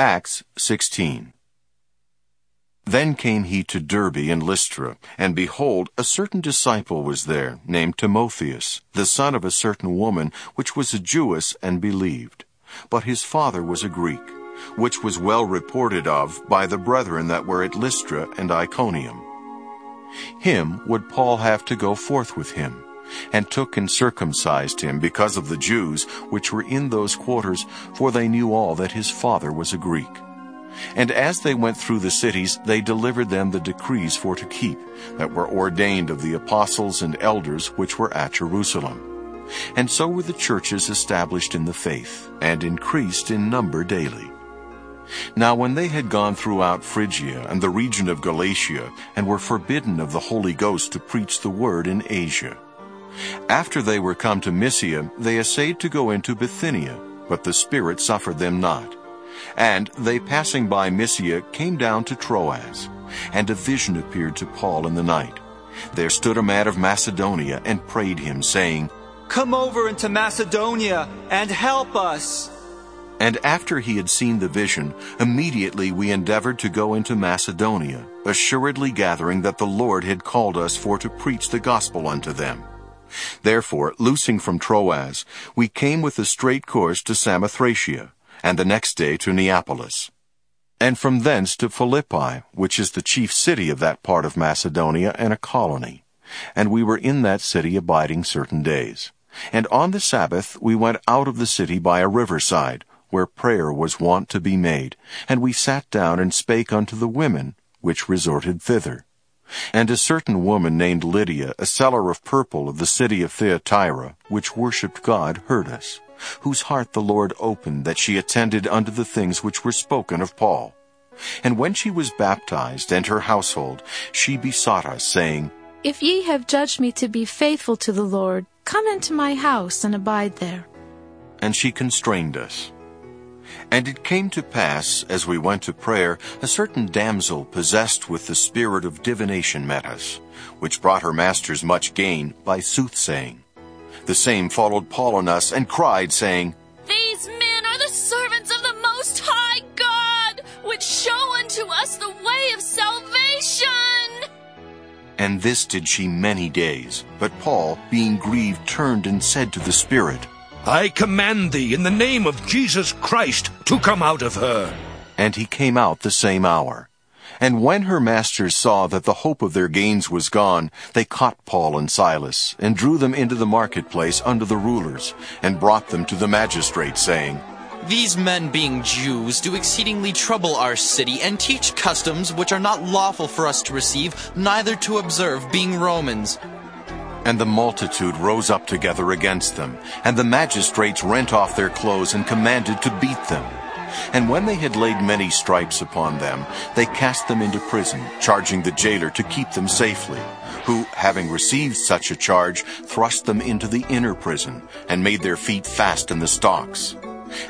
Acts 16. Then came he to Derbe and Lystra, and behold, a certain disciple was there, named Timotheus, the son of a certain woman, which was a Jewess and believed. But his father was a Greek, which was well reported of by the brethren that were at Lystra and Iconium. Him would Paul have to go forth with him, and took and circumcised him because of the Jews which were in those quarters, for they knew all that his father was a Greek. And as they went through the cities, they delivered them the decrees for to keep, that were ordained of the apostles and elders which were at Jerusalem. And so were the churches established in the faith, and increased in number daily. Now when they had gone throughout Phrygia and the region of Galatia, and were forbidden of the Holy Ghost to preach the word in Asia. After they were come to Mysia, they essayed to go into Bithynia, but the Spirit suffered them not. And they passing by Mysia came down to Troas, and a vision appeared to Paul in the night. There stood a man of Macedonia and prayed him, saying, Come over into Macedonia and help us. And after he had seen the vision, immediately we endeavored to go into Macedonia, assuredly gathering that the Lord had called us for to preach the gospel unto them. Therefore, loosing from Troas, we came with a straight course to Samothracia, and the next day to Neapolis. And from thence to Philippi, which is the chief city of that part of Macedonia and a colony. And we were in that city abiding certain days. And on the Sabbath we went out of the city by a riverside, where prayer was wont to be made, and we sat down and spake unto the women, which resorted thither. And a certain woman named Lydia, a seller of purple of the city of Thyatira, which worshipped God, heard us whose heart the Lord opened, that she attended unto the things which were spoken of Paul. And when she was baptized, and her household, she besought us, saying, If ye have judged me to be faithful to the Lord, come into my house and abide there. And she constrained us. And it came to pass, as we went to prayer, a certain damsel possessed with the spirit of divination met us, which brought her masters much gain by soothsaying. The same followed Paul and us and cried, saying, These men are the servants of the Most High God, which show unto us the way of salvation. And this did she many days. But Paul, being grieved, turned and said to the Spirit, I command thee in the name of Jesus Christ to come out of her. And he came out the same hour. And when her masters saw that the hope of their gains was gone, they caught Paul and Silas, and drew them into the marketplace under the rulers, and brought them to the magistrates, saying, These men, being Jews, do exceedingly trouble our city, and teach customs which are not lawful for us to receive, neither to observe, being Romans. And the multitude rose up together against them, and the magistrates rent off their clothes and commanded to beat them. And when they had laid many stripes upon them, they cast them into prison, charging the jailer to keep them safely, who, having received such a charge, thrust them into the inner prison, and made their feet fast in the stocks.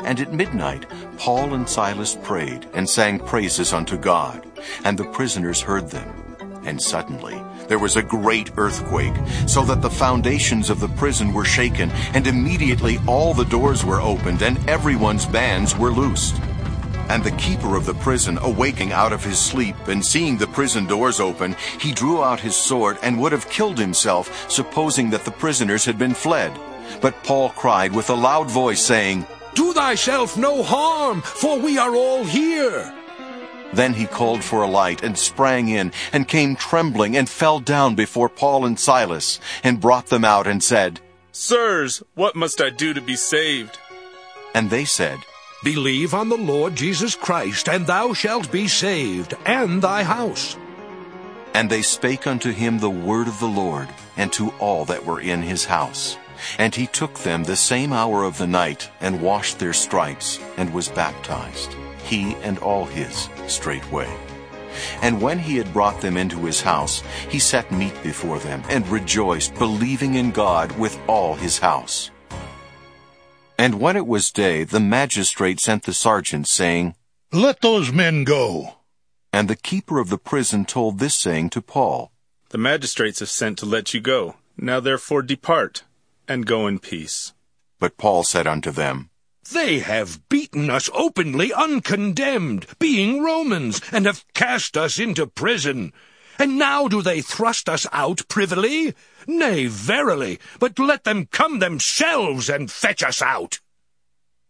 And at midnight Paul and Silas prayed, and sang praises unto God, and the prisoners heard them. And suddenly there was a great earthquake, so that the foundations of the prison were shaken, and immediately all the doors were opened, and everyone's bands were loosed. And the keeper of the prison, awaking out of his sleep, and seeing the prison doors open, he drew out his sword, and would have killed himself, supposing that the prisoners had been fled. But Paul cried with a loud voice, saying, Do thyself no harm, for we are all here. Then he called for a light and sprang in and came trembling and fell down before Paul and Silas and brought them out and said, Sirs, what must I do to be saved? And they said, Believe on the Lord Jesus Christ, and thou shalt be saved, and thy house. And they spake unto him the word of the Lord, and to all that were in his house. And he took them the same hour of the night, and washed their stripes, and was baptized he and all his, straightway. And when he had brought them into his house, he set meat before them, and rejoiced, believing in God with all his house. And when it was day, the magistrate sent the sergeant, saying, Let those men go. And the keeper of the prison told this saying to Paul, The magistrates have sent to let you go. Now therefore depart, and go in peace. But Paul said unto them, They have beaten us openly uncondemned, being Romans, and have cast us into prison. And now do they thrust us out privily? Nay, verily, but let them come themselves and fetch us out.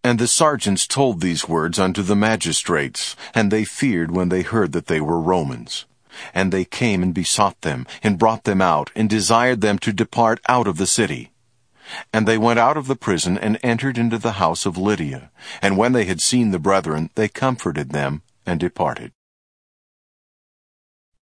And the sergeants told these words unto the magistrates, and they feared when they heard that they were Romans. And they came and besought them, and brought them out, and desired them to depart out of the city. And they went out of the prison, and entered into the house of Lydia. And when they had seen the brethren, they comforted them, and departed.